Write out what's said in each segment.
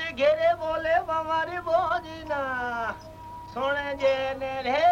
घेरे बोले बामारी बोजना सुन जे ने रे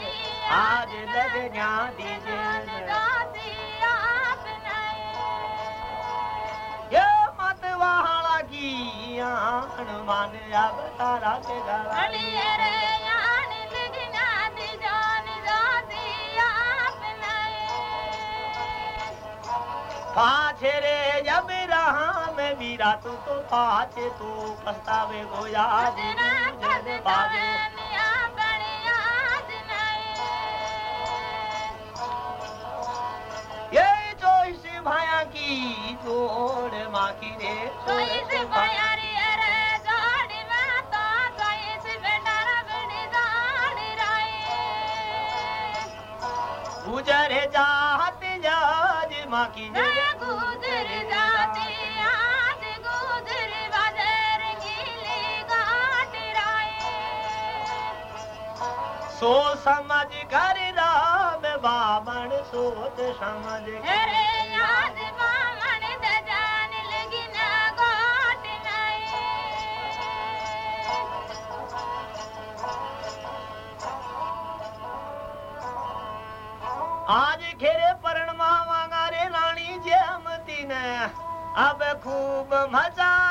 आज लग ये मत वाला की आन मान अब तारा के गला पाछे रे जब रहा मैं वीरा तू तो पाछे तू पछतावे गो याद जद पावे भाया की जोड़ माँ की रे चोइस भाया गुजर जात जाज माँ की रे गुजर जाती आज गुजर बाज़ार गीली घाट सो समझ कर सोच समझ अरे याद बामण द जान लगी ना घाट आज घेरे परण मांगा रे रानी जयमती ने। अब खूब मचाशिए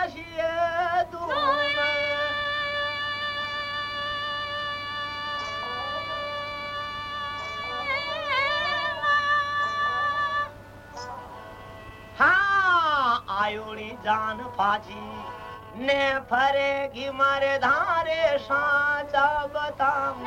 आयोड़ी जान फाजी ने फरेगी मारे धारे साचा बताऊँ।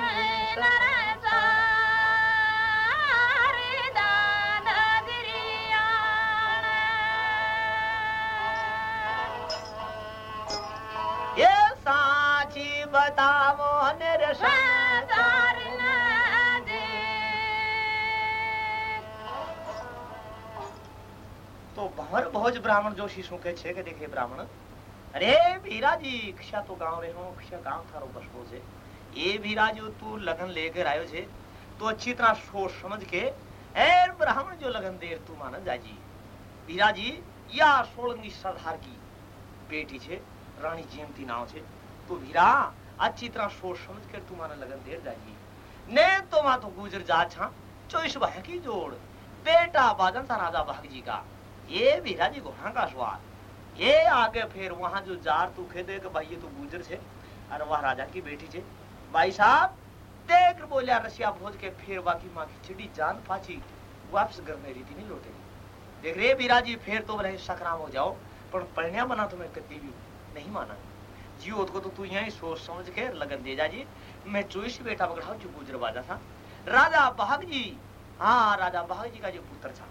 होज ब्राह्मण जोशी શું કહે છે કે દેખે બ્રાહ્મણ? અરે ભીરાજી ક્ષા તો ગાંવ રે હું ક્ષા ગાંવ થારો બસવો છે. એ ભીરાજો તું લગન લેકર આવ્યો છે, તો अच्छी तरह सोच समझ के ए ब्राह्मण जो लगन देर तू माना जाजी ભીરાજી યા સોળંગી સરદાર કી બેટી છે, રાણી જેમતી નામ છે. તો ભીરા अच्छी तरह सोच समझ कर तू माना लगन देर जाजी ने तो माँ तो गुजर जा छा चोइस भाई की जोड़ बेटा बादन सा राजा भाग जी का ये वीरा जी घोड़ा का स्वाद ये आगे फिर वहाँ जो जार तू खेदे कि भाई ये तो गुजर छे, और वह राजा की बेटी छे। भाई साहब, देख बोलिया रसिया भोज के फिर बाकी माँ की चिड़ी जान पाची वापस घर में रीति नहीं लौटे देख रे वीरा जी, फिर तो रहे सकराम हो जाओ, पर पढ़निया बना तो मैं कभी भी नहीं माना। जियो को तो तू यही सोच समझ के लगन दे जा जी। मैं चोइस बेटा पकड़ाऊ जो गुजर बाजा था। राजा भाग जी हाँ राजा भाग जी का जो पुत्र था।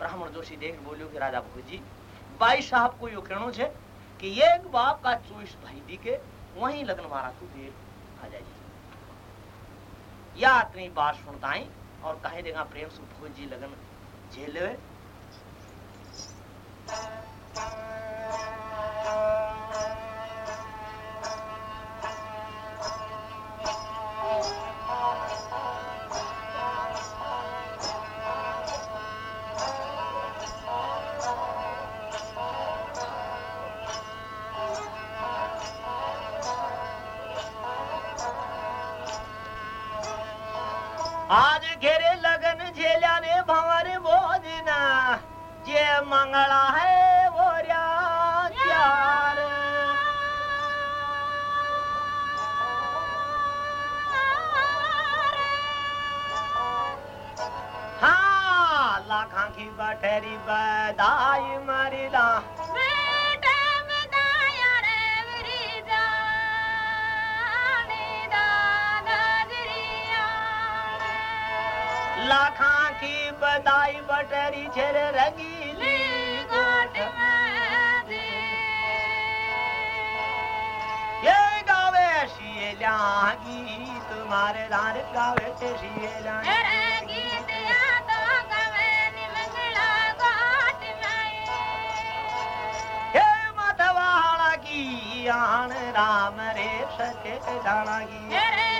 जोशी देख बोलियो कि राजा भोजी जी भाई साहब को यो कहनो छे कि एक बाप का चोइस भाई दी के वही लगन मारा तू देर आ जाएगी। या इतनी बात सुनताई और कहे देगा प्रेम से भोजी लगन झेल मंगला है वो चार हाँ लाखा की बठेरी बदाई मरिला लाखा की बदाई बटरी छेर रंगीली मारे दार गावे ते शियला हे मतवाला की आन राम रे सचे जाना की।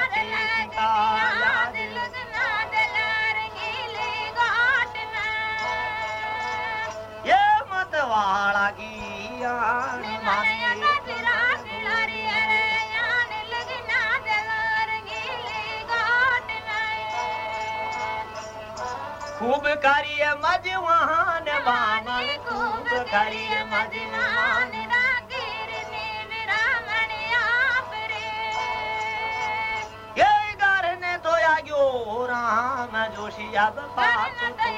खूब करिए मजवान बामन खूब करिए मजवान तो आयो राम जोशी अब बात तो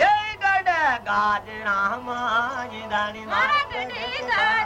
ये गड गाज राम दानी ये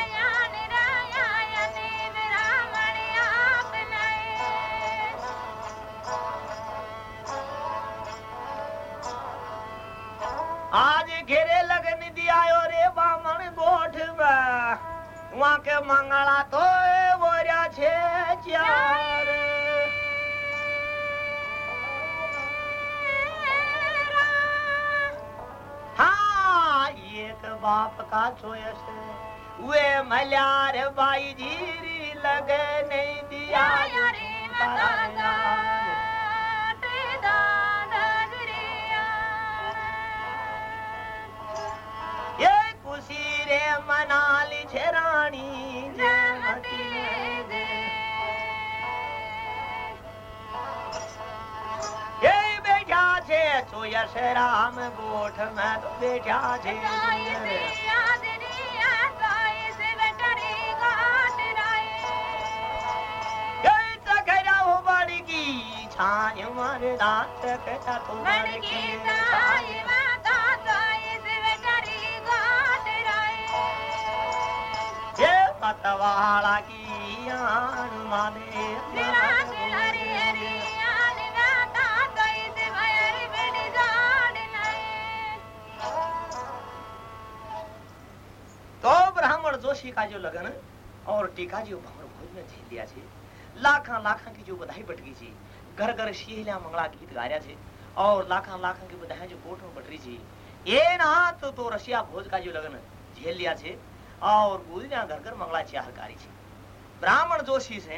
बाप का चोयस। वे मल्यार बाई जीरी लगे नहीं दिया। ये खुशी रे मनाली छे चोयस राम गोठ में तो बेटा छे। ये तकरा हो बड़ी की छाय मारे दांत कटा तो बड़ी की ये मतवाला की आन माने। जोशी का जो लगन और टीका जो भंवर भोज में झेल लिया छे। लाखा लाखा की जो बधाई बट गई छे। घर घर शीला मंगला गीत गाया छे और लाखा लाखा की बधाई जो कोट में बटरी छे। ए ना तो, तो रशिया भोज का जो लगन झेल लिया छे और गुजरिया घर घर मंगला छे हरकारी छे। ब्राह्मण जोशी से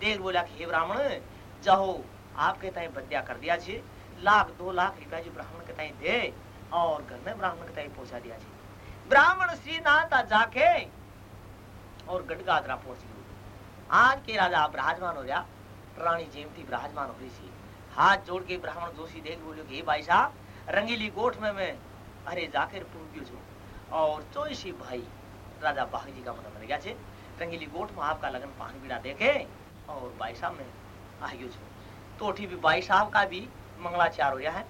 देख बोला कि हे ब्राह्मण जाओ आपके ताई बद्या कर दिया छे। लाख दो लाख रुपया जो ब्राह्मण के ताई दे और घर में ब्राह्मण के ताई पहुँचा दिया छे। ब्राह्मण श्रीनाथ जाके और गडगादरा पहुँच गयो आज के राजा अब राजमान हो गया रानी जेमती विराजमान हो रही थी हाथ जोड़ के ब्राह्मण जोशी देख बोलो कि भाई साहब, रंगीली गोठ में मैं अरे जाकर पूछ्यो छू। और चोईसी भाई राजा बाघ जी का मन बन गया छे। रंगीली गोठ में आपका लगन पान बीड़ा देखे और भाई साहब में आ गयो छू। तो भी भाई साहब का भी मंगलाचार हो गया है।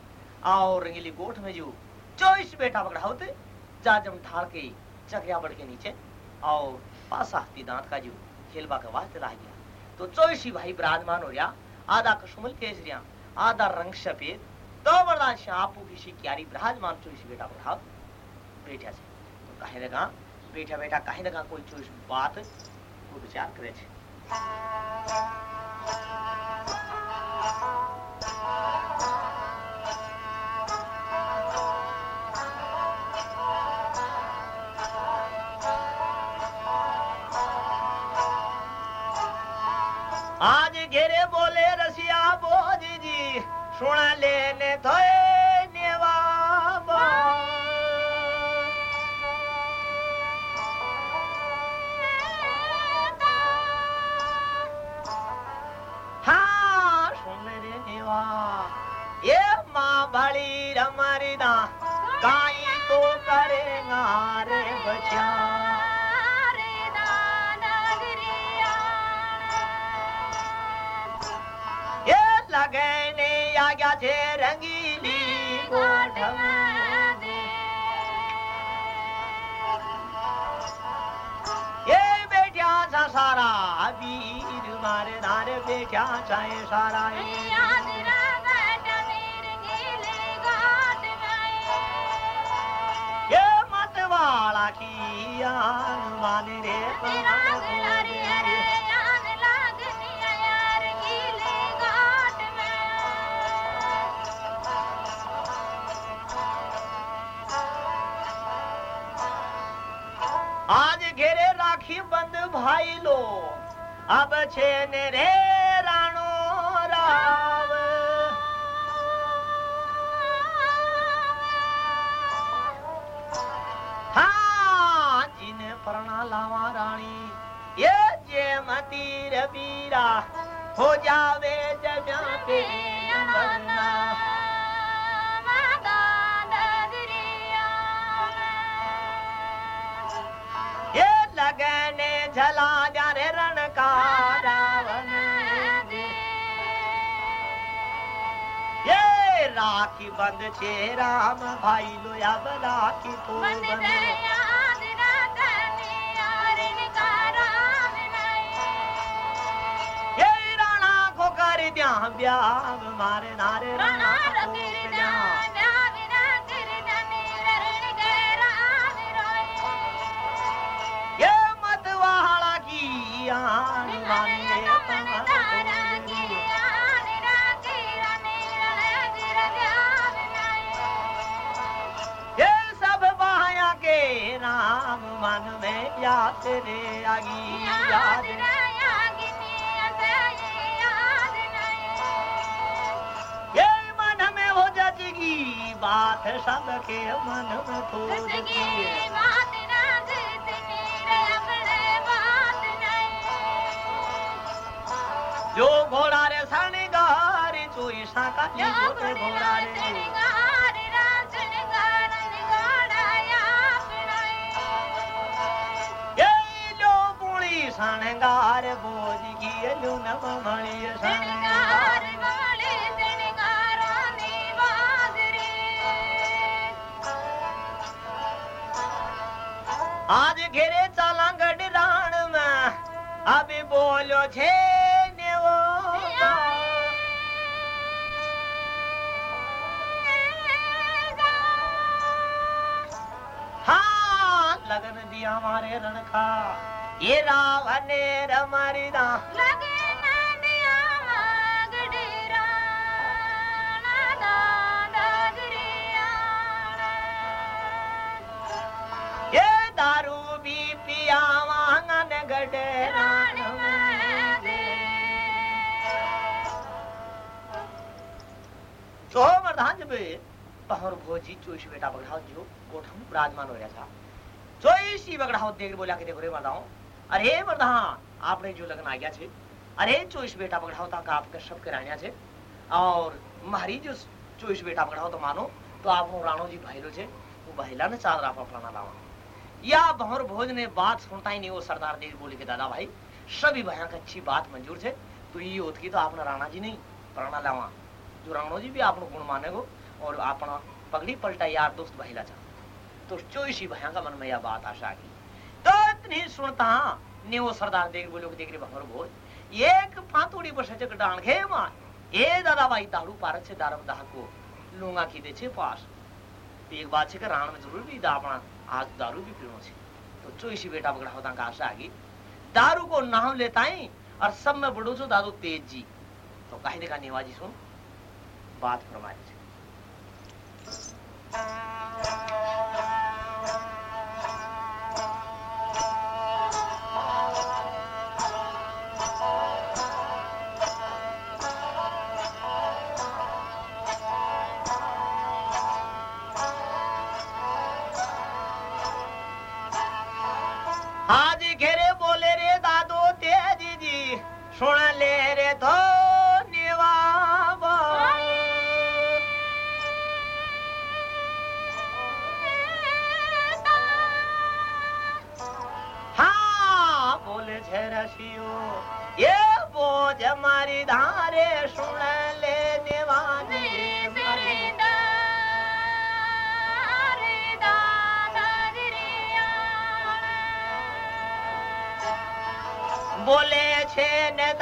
और रंगीली गोठ में जो चौबीस बेटा पकड़ा होते जा जम ढाल के चकरिया बढ़ के नीचे और पासा दांत का जो खेलबा का वास्ते रह गया। तो चौबीस भाई विराजमान हो गया आधा कशुमल केसरिया, आधा रंग सफ़ेद तो बड़ा शापू की शिक्यारी विराजमान चौबीस बेटा पकड़ा बैठा से। तो कहे लगा, बैठा बैठा कहे लगा, कोई चौबीस बात को विचार करे छे। आज घेरे बोले रसिया बोधी जी सुन लेने थोए नेवा हाँ सुन रे नेवा ये माँ बड़ी छे रंगीली ये बेटिया सा सारा वीर मारे धारे बेटिया चाहे सारा ये। मत वाला की माने रे आज बंद भाई लो अब छे ने रे राणो राव हाँ जिने प्रणा लावा रानी ये जे मती रबीरा हो जावे जब्या लगने झला जाने रण का रावण। ये राखी बंद छे राम भाई लो अब राखी तो बंद ये राणा को कर द्या ब्याह मारे नारे राणा याद रे आगी याद ये मन में हो बात सबके मन में थोड़ी जो घोड़ा रे सणगार चोई साका जोते घोड़ा रे। सणगार बोझ की लो नव मणि सणगार आज घेरे चाला गडराण में अभी बोलो छे ने वो हाँ लगन दिया हमारे रण का ये रावण रमारी दा ये दारू भी पिया वांगन गडराण तो मर्दान जब पहर भोजी चोइस बेटा बगड़ाओ जो कोठम विराजमान हो रहा था। चोइसी बगड़ाओ देख बोला के देखो रे मर्दाओ। अरे मर्दान आपने जो लगन आ गया छे, अरे चोईस बेटा पकड़ाओ तक आपके सबके राणिया छे, और जो चोईस बेटा पकड़ाओ तो मानो तो आप राणो जी भाईलो छे, वो भाईला ने चादरा पर फलाना लावा या भंवर भोज ने बात सुनता ही नहीं, वो सरदार देवी बोले के दादा भाई, सभी भया की अच्छी बात मंजूर छे तो ये होत की तो आपने राणा जी नहीं, प्राणा लावा। जो राणो जी भी आपने गुण माने और अपना पगड़ी पलटा यार दोस्त भाईला चाह तो चोईसी भया का मन में यह बात आशा की। इतने देख ನೀವು ಸರ್ದಾರ್ ದೇಗ್ರಿ ಬೋಲೋಗ ದೇಗ್ರಿ ಬಹರ್ಬೋದು ಏಕ ಪಾತುಡಿ ಬಸಚ ಕಟಾಣ ಘೇ ಮಾ ಏ ದಾದಾ ಭಾई दारू पारत से दाह को। लूँगा की दे छे पास। एक बात छे के राण में ज़रूर भी दापना आज दारू भी पीनो छे। तो चोईसी बेटा बगड़ा होता का आशा आगी। दारू को नाम लेता ही और सब में बड़ो छो दादू तेज जी। तो कहे देखा नेवाजी सुन। बात फरमाई छे।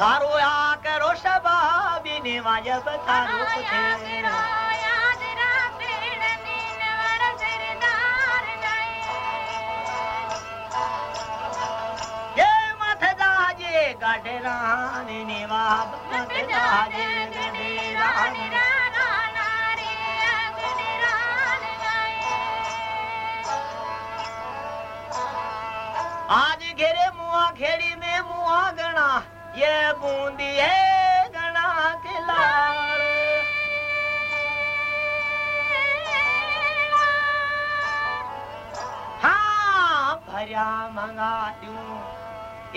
थारो आ करो गढ़े रानी निवाब मत जाजे गढ़े रानी। आज घेरे मुआ खेड़ी ये बूंदी है गणा के हाँ भरिया मंगा दूँ।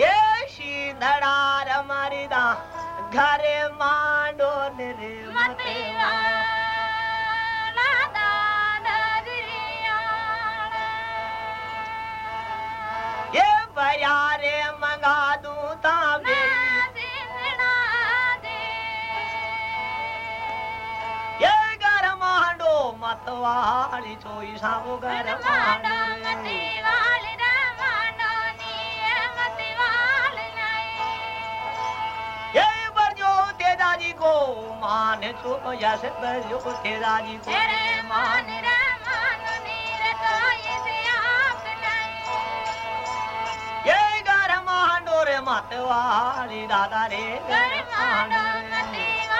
ये शीधड़ा रमारी दा घरे मांडो निरे ये भरिया रे मंगा दूँ। मतवाली चोई सामो घर तेजाजी को मान चो जैसे बरजो तेजाजी को मान ये घर मांडो रे मतवाली दादा रे, घर मांडो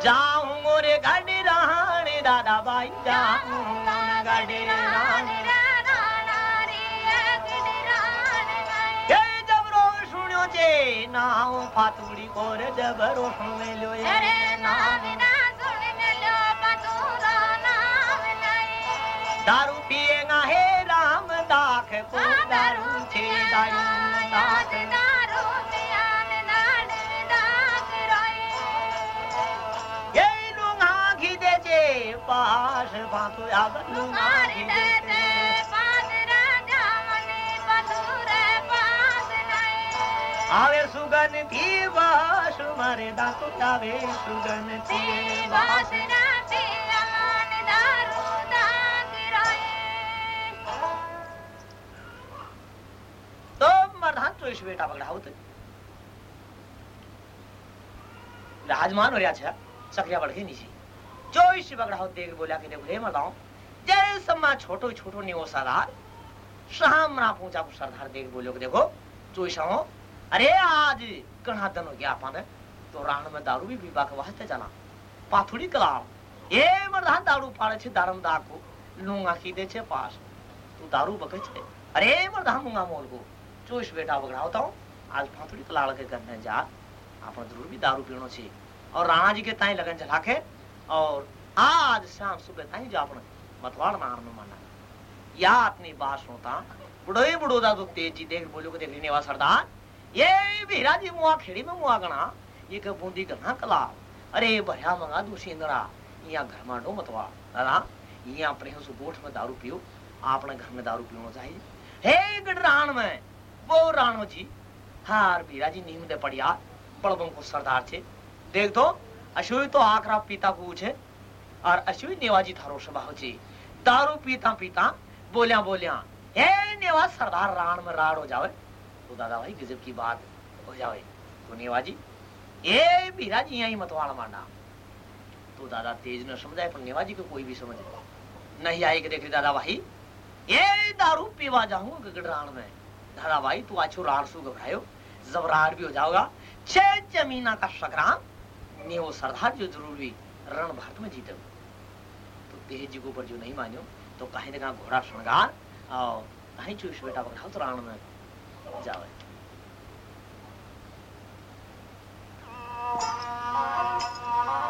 रे। जाऊँ रे गड़ी रानी दादा भाई जाऊँ गड़ी रानी ये जबरो सुनियो जे नाव फातुड़ी कोर जबरो सुन लो ये नाम दारू पिएगा हे राम दाख को दारू घिदे जे आवे सुगन थी बास मारे दांतो आवे सुगन थी बास तो बेटा पकड़ा होते। राजमान हो रहा छे सकरिया बढ़ नीचे। भविष्य बगड़ा देख बोला कि देखो, हे मदाओ जय सम्मा छोटो छोटो नियो सरदार शामरा पूछा को सरदार देख बोलो देखो देखो चोईसाओ अरे आज कहा दन हो गया अपन तो राण में दारू भी विवाह के वास्ते जाना। पाथुड़ी कलाम ये मरदान, दारू पाड़े छे, दारम दा को, लूँगा की दे छे पास। तू तो दारू बके छे? अरे मरदान मुंगा मोल को। चोइस बेटा बगड़ा होता हूँ आज पाथुड़ी कलाड़ के करने जा। आपन ज़रूर भी दारू पीनो छे। और राणा जी के ताई लगन जला के, और आज शाम सुबह ताईं अपने मतवाड़ मारन में माना। या अपनी बात सुनता बुढ़ोई बुढ़ोदा तो तेज़ी देख, बोलो को देख लेने वा सरदार, ये भीरा जी मुआ खेड़ी में मुआ गणा। ये का बूंदी गणा कला। अरे भया मंगा दूसरी इंदरा यहाँ घर में डो मतवा ना यहाँ पर उस गोठ में दारू पियो। आपने घर में दारू पियो चाहिए। हे गढ़राण में, वो राणो जी। हार भीरा जी नीम दे पड़िया। बड़बों को सरदार छे। देख तो अशोई तो आकरा पिता को पूछे और अशोई नेवाजी थारो छे दारू पीता पीता बोलिया बोलिया, हे नेवा सरदार राण में राड़ हो जावे तो दादा भाई, गजब की बात हो जावे तो नेवाजी, ए बीरा जी, यही मतवाड़ मांडा तो दादा तेज न समझाए, पर नेवाजी को कोई भी समझ नहीं। आए कि देख दादा भाई ये दारू पीवा जाऊँगा गगड़रान में। दादा भाई, तू आछो रार सु घबरायो। जबरार भी हो जाओगा। छह जमीना का संग्राम ने सरदार जो ज़रूर रण भारत में जीते तेज जी को ऊपर जो नहीं मान्यो। तो कहीं ना कहीं, घोड़ा श्रृंगार और कहीं चूस बेटा बघाओ तो रण में जावे। आज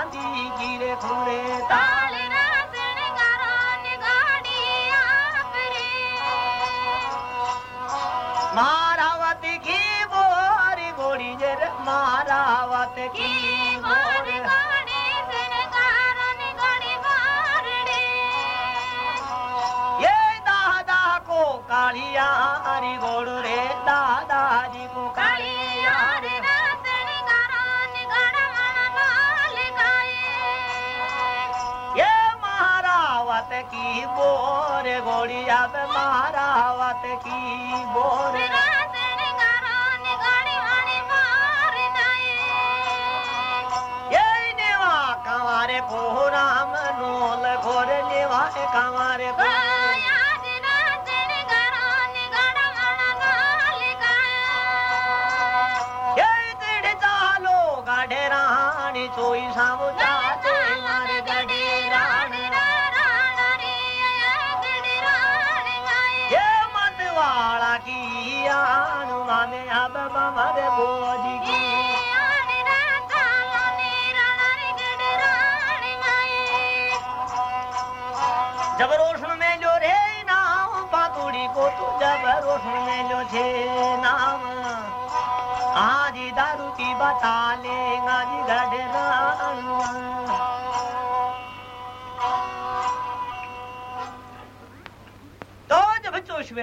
चांदी की रे खुरे ताल मारावत की बोरी गोड़ी जर मारावत की दादा को कालिया हरी गोड़ रे, दादाजी को कालिया की बोर गोड़ी अब महारावत की बोर। ये नेवा कंवारे नोल घोर नेवा कंवारे को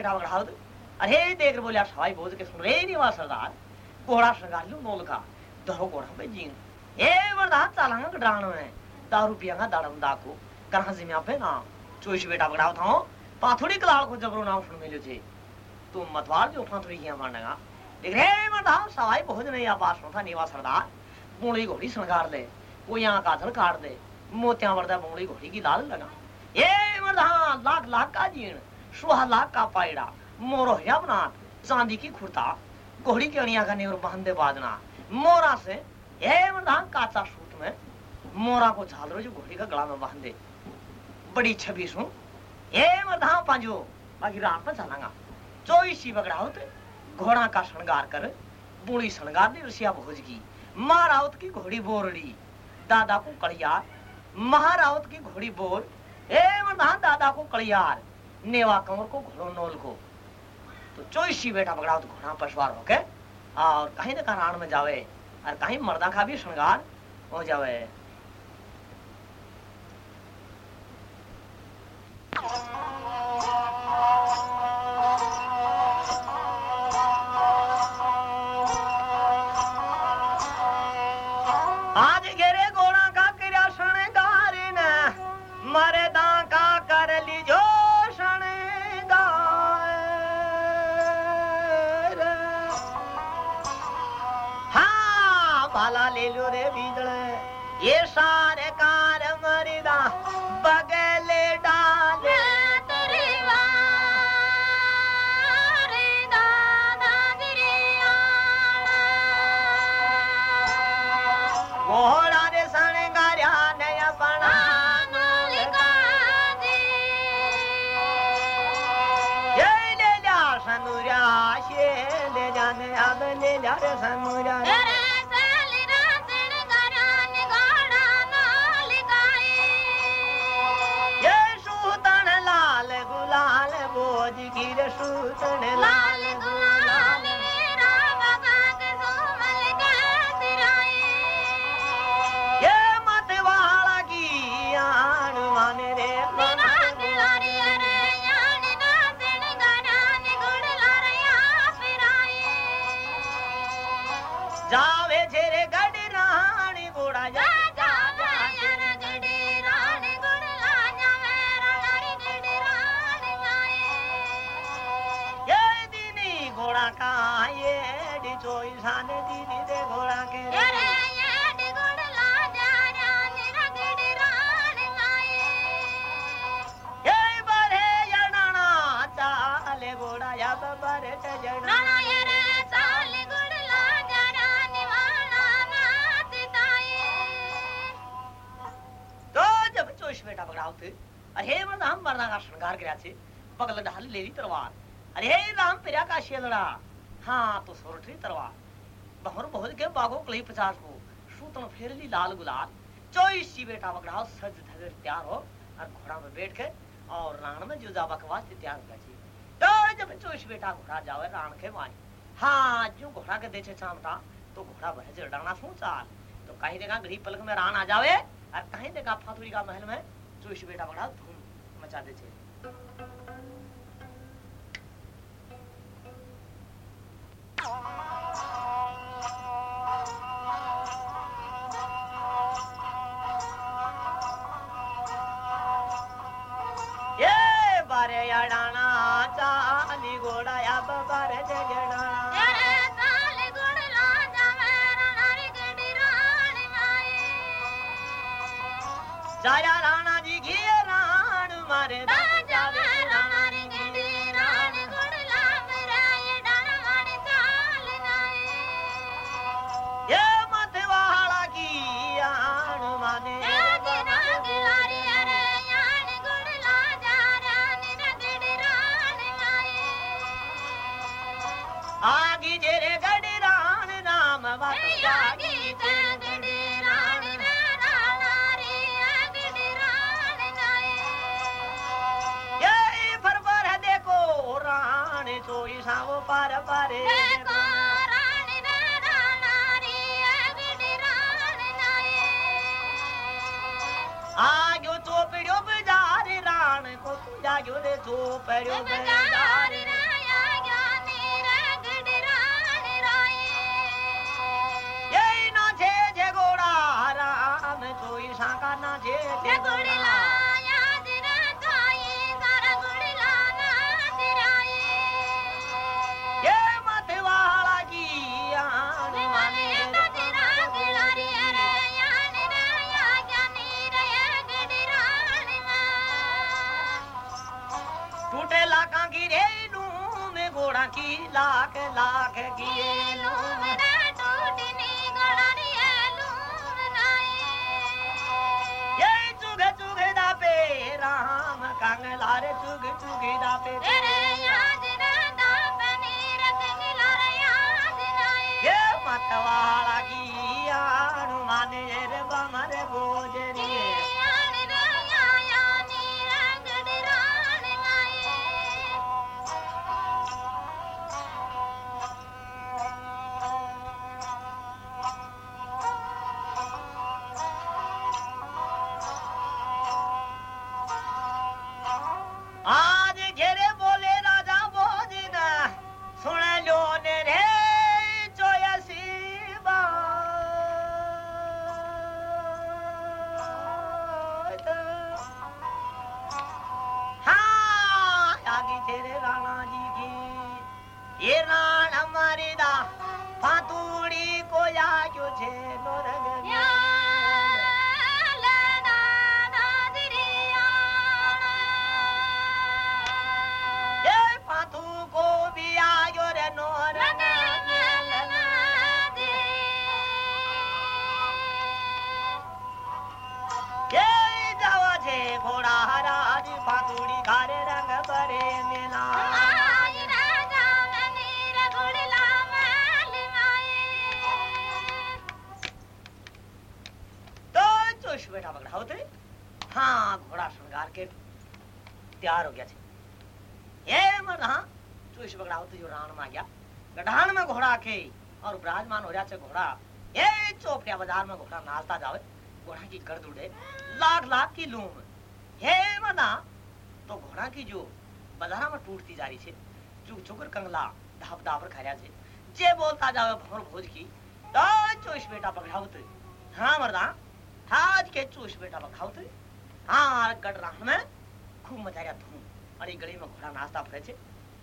जब चोश बैठा अरे देख रहे बोलिया, सवाई बोझ के सुन रे नहीं वहाँ सरदार। घोड़ा श्रृंगार लू नोल का धरो घोड़ा पे जीन। ए वरदा, चालांगा कडाण में दारू पियागा दाड़म दाको कहाँ जिम्या पे ना। चोश बेटा बगड़ाव था पाथुड़ी कलाल को जबरो नाम सुन मिलो छे। तू मतवार जो पाथुड़ी किया मारनेगा देख रे वरदा, सवाई बोझ नहीं आ पास था नीवा सरदार। बूढ़ी घोड़ी श्रृंगार ले वो यहाँ काजल काट दे। मोतिया वरदा बूढ़ी घोड़ी की लाल लगा। ये वरदा, लाख लाख का जीण। सुहा का पायड़ा मोरो है बना चांदी की खुरता घोड़ी के अणिया करने और बहंदे बाजना। मोरा से मर्दान काचा सूत में। मोरा को झाल रो जो घोड़ी का गला में बहंदे। बड़ी छबी सु ये मर्दान पांजो। बाकी रात में चलांगा। चौबीसी बगड़ा होते। घोड़ा का श्रृंगार कर। बूढ़ी श्रृंगार ने रसिया भोज की महारावत की घोड़ी बोरड़ी। दादा को कड़ियार महारावत की घोड़ी बोर। ए मर्दान दादा को कड़ियार नेवा कंवर को, घोड़ो नोल को। तो चौसी बेटा पकड़ा तो घोड़ा पशवार होके और कहीं न कहीं में जावे, और कहीं मर्दा का भी श्रृंगार हो जावे। का शेलड़ा हाँ तो सोरठरी तलवार बहर बहुत के बागो कलई पचास को सूतन फेरली लाल गुलाल। चौसी बेटा पकड़ाओ सज धज तैयार हो, और घोड़ा में बैठ के, और राण में जो जावा के वास्ते तैयार हो जाए तो जब चोश बेटा घोड़ा जावे, राण के मारी। हाँ जो घोड़ा के देखे चामटा तो घोड़ा बहज डाना सू चाल। तो कहीं देखा गरीब पलक में रान आ जावे, और कहीं देखा फातुरी का महल में चोश बेटा बड़ा धूम मचा दे विराजमान हो जाते घोड़ा। ये चौपड़िया बाज़ार में घोड़ा नाचता जावे, घोड़ा की गर्द उड़े, लाख लाख की लूम। हे मना तो घोड़ा की जो बाजारा में टूटती जा रही छे चुक चुकर कंगला, धाप धापर खा छे जे बोलता जावे भोर भोज की तो चोश बेटा पकड़ावत। हाँ मरदा, आज के चोश बेटा पकड़ावत। हाँ गढ़ रान में खूब मचारिया धूम। और ये गली में घोड़ा नाचता फिरे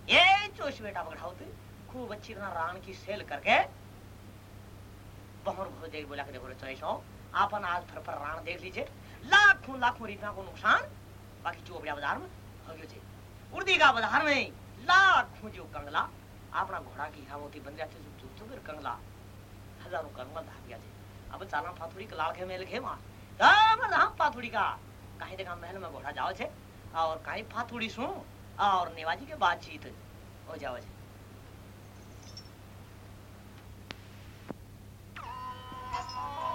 ये चोश बेटा पकड़ावत। खूब अच्छी तरह रान की सेल करके बहुर भोजई बोला के बोले चले चौबीस आपन आज फर पर राण देख लीजिए। लाखों लाखों रुपया को नुकसान, बाकी चोपड़िया बाज़ार में हो गयो छे उर्दी का बाज़ार में लाखों जो कंगला अपना घोड़ा की हावती बन जाते जो चुप चुप कंगला। हज़ारों कंगला धाग गया छे अब चाला फाथुड़ी का लाड़के में लिखे वहाँ राम राम फाथुड़ी का। कहीं देखा महल में घोड़ा जाओ छे, और कहीं फाथुड़ी सु और नेवाजी के बातचीत हो जाओ छे। Come on.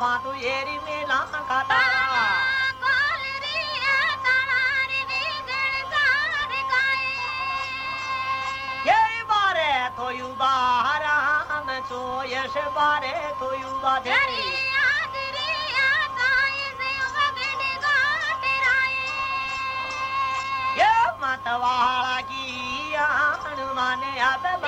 ಬಾತು ಏರಿ ಮೇಲ ಕಾಟ ಏರಿ ಬಾರೆ ತೋಯು ಬಾರಾಮ ಚೋಯಶ ಬಾರೆ ತೋಯು ಬಾದೇರಿ मतवाला की हनुमान अब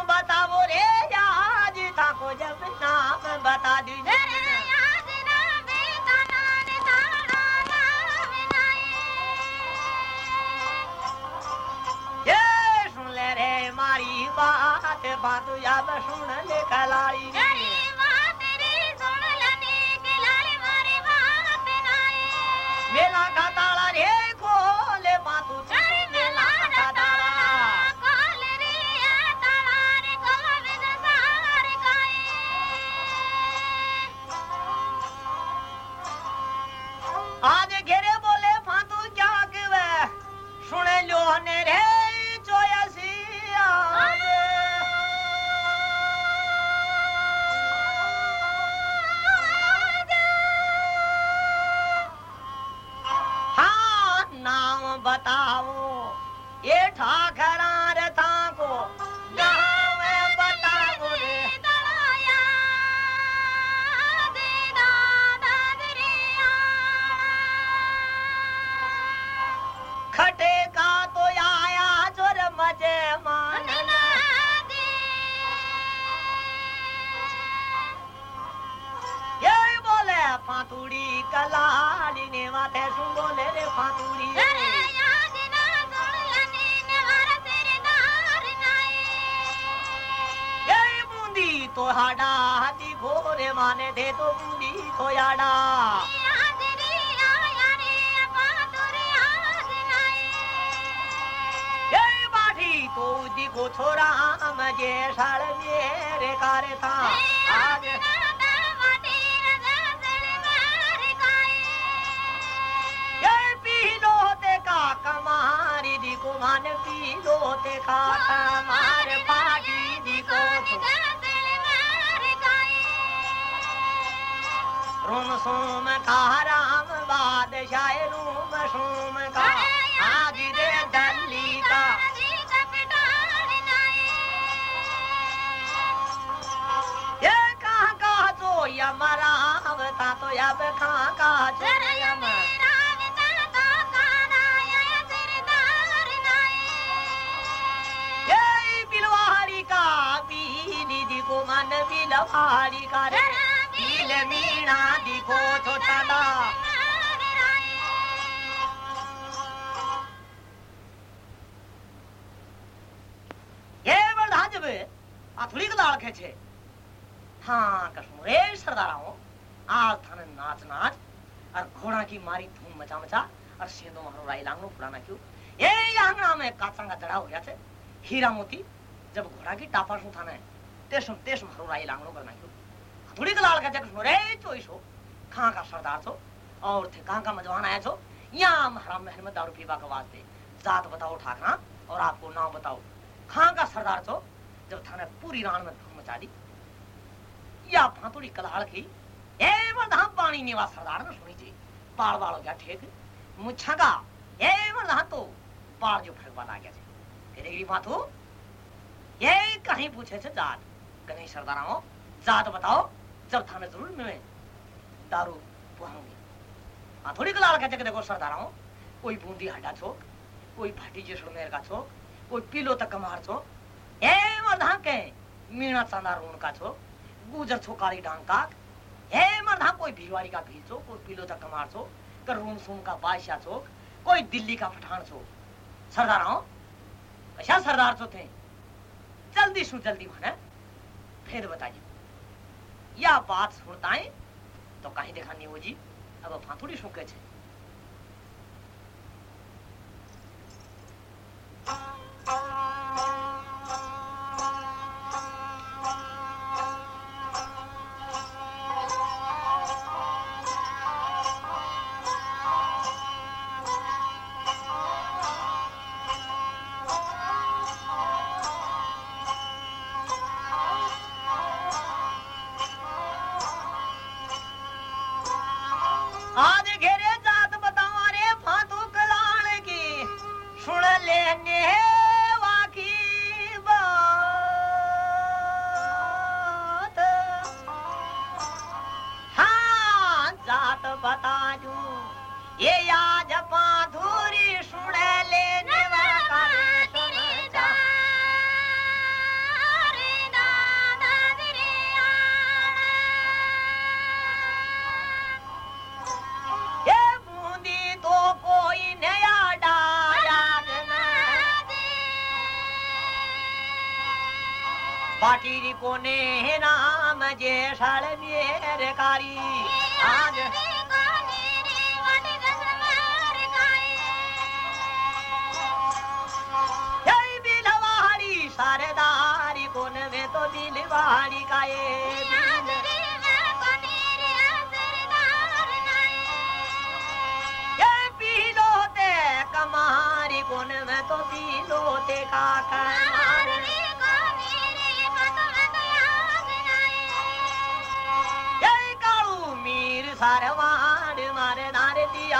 बात याद सुन ले कलाड़ी हाडा हाथी घोरे माने दे तो बूंदी तो याडा। बाठी तो दिखो छोरा मज़े साल मेरे कारे था। आज कमारी दिखो मान पीलो ते का कमार पाटी रूम सोम का राम बादशाह रूम सोम का दे दल्ली का ये कहाँ अवता तो बिलवारी का बीली दिखो मन बिलवारी का बिल, मीणा दिखो छोटा दा ये बड़ा जब आ थोड़ी कलाल खेचे हाँ आज थाने नाच नाच, और घोड़ा की मारी मचा मचा, और सेंदो मारो राई लांगनो क्यों? ये का जड़ा हो गया हीरा मोती, जब घोड़ा की टापा सु थाने तेसम तेस मारो राई लांगनो करना क्यों? थोड़ी कलाल खेचे कसम रे चोइस हो कहाँ का सरदार छो, और थे कहाँ का मजवान आया छो। यहाँ हराम महल में दारू पीवा के वास्ते। जात बताओ ठाकरा, और आपको नाम बताओ। कहाँ का सरदार छो, जब थाने पूरी रान में धूम मचा दी। या फातुड़ी कलाल की, ए वरदा पानी नीवा सरदार ने सुनी जी। पाल वालो क्या ठेक मुच्छा का ए वरदा तो पाल जो भगवान आ गया के देगी माथू ये कहीं पूछे छे जात। कहीं सरदाराओ, जात बताओ जब थाने ज़रूर मिले। दारू पुहाऊँगी। हाँ थोड़ी कला लगा जगह देखो, सरदार हूँ। कोई बूंदी हड्डा छोक कोई भाटी जी सुमेर का छोक कोई पीलो तक कमार छोक ए मर्दा के मीणा चांदा रोन का छोक गुजर छो काली डांग का ए मर्दा, कोई भीलवाड़ी का भील छोक कोई पीलो तक कमार छोक कर रूम सूम का बादशाह छोक कोई दिल्ली का पठान छोक सरदार हूँ अच्छा सरदार छो थे जल्दी सु जल्दी भाना फिर बताइए। या बात सुनताएं तो कहीं देखा नहीं हो जी अब फातुड़ी सूखे छे Oh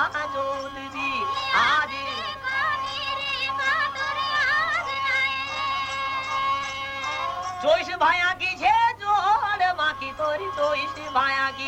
দাতা চৌধুরী আজ। চৈশ ভায়া কি ছে জোর বাকি তোর চৈশ ভায়া কি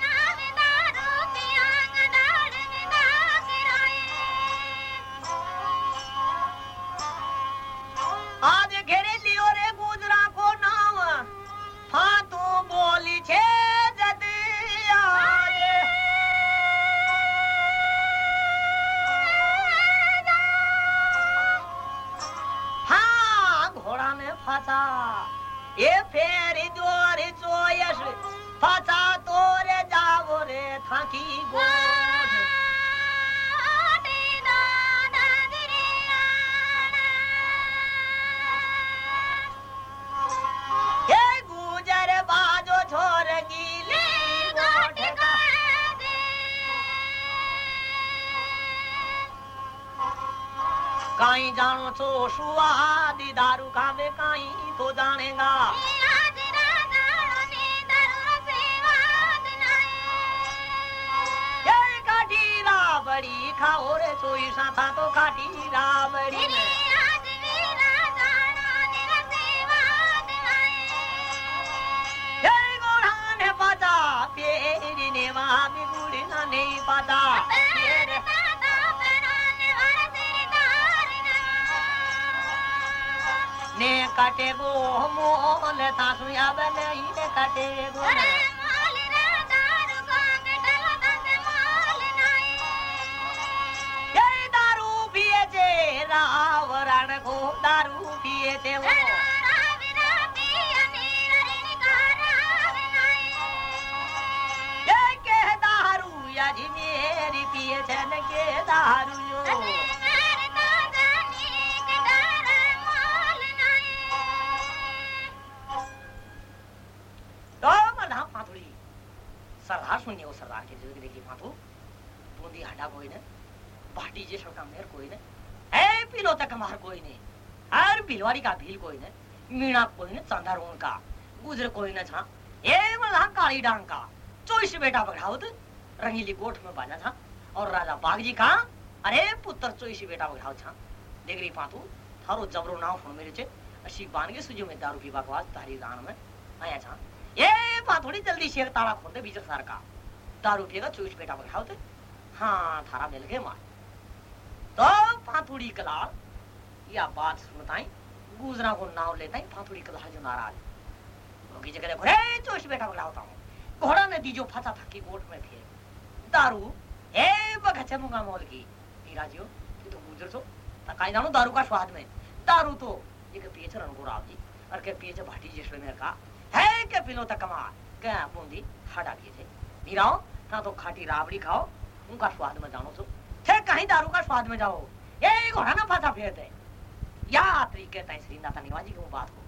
ने बाटी जे सड़का मेर कोई ने ए पिलो तक हमार कोई ने हर बिलवारी का भील कोई ने मीणा कोई ने चांदा रोन का। गुजर कोई ने छा ए मधा काली डांग का। चोइस बेटा बघावत रंगीली गोठ में बाजा था। और राजा बागजी का, अरे पुत्र चोइस बेटा बघाव छा देख रही पाथु थारो जबरो नाव फ़ोन मेरे छे अशी बानगे सुजो में दारू की बकवास तारी गान में आया छा ए पा थोड़ी जल्दी शेर ताला खोल दे बीचर सार का। दारू पिएगा चूस बेटा पर खाओ हाँ थारा मिल गए मार तो पाथुड़ी कलाल या बात सुनताई, गुजरा को नाव लेताई पाथुड़ी कलाल जो नाराज़। रोगी जगह देखो चूस बेटा को लाता हूँ। घोड़ा ने दी जो फंसा था, कि गोट में थे। दारू, ए बगचे मुंगा मोल की। हीरा ये तो गुजर सो तकाई जानो दारू का स्वाद में। दारू तो ये के पिए रणगुर आप जी, और के पिए भाटी जिसमें मेरे का, है, के पिलो तक कमा क्या बूंदी हटा दिए थे। मीराओ, ना तो खाटी राबड़ी खाओ उनका स्वाद में जानो तो। थे कहीं दारू का स्वाद में जाओ। ये घोड़ा ना फंसा फेरते या तरीके तय श्री नाथा निवाजी की बात को।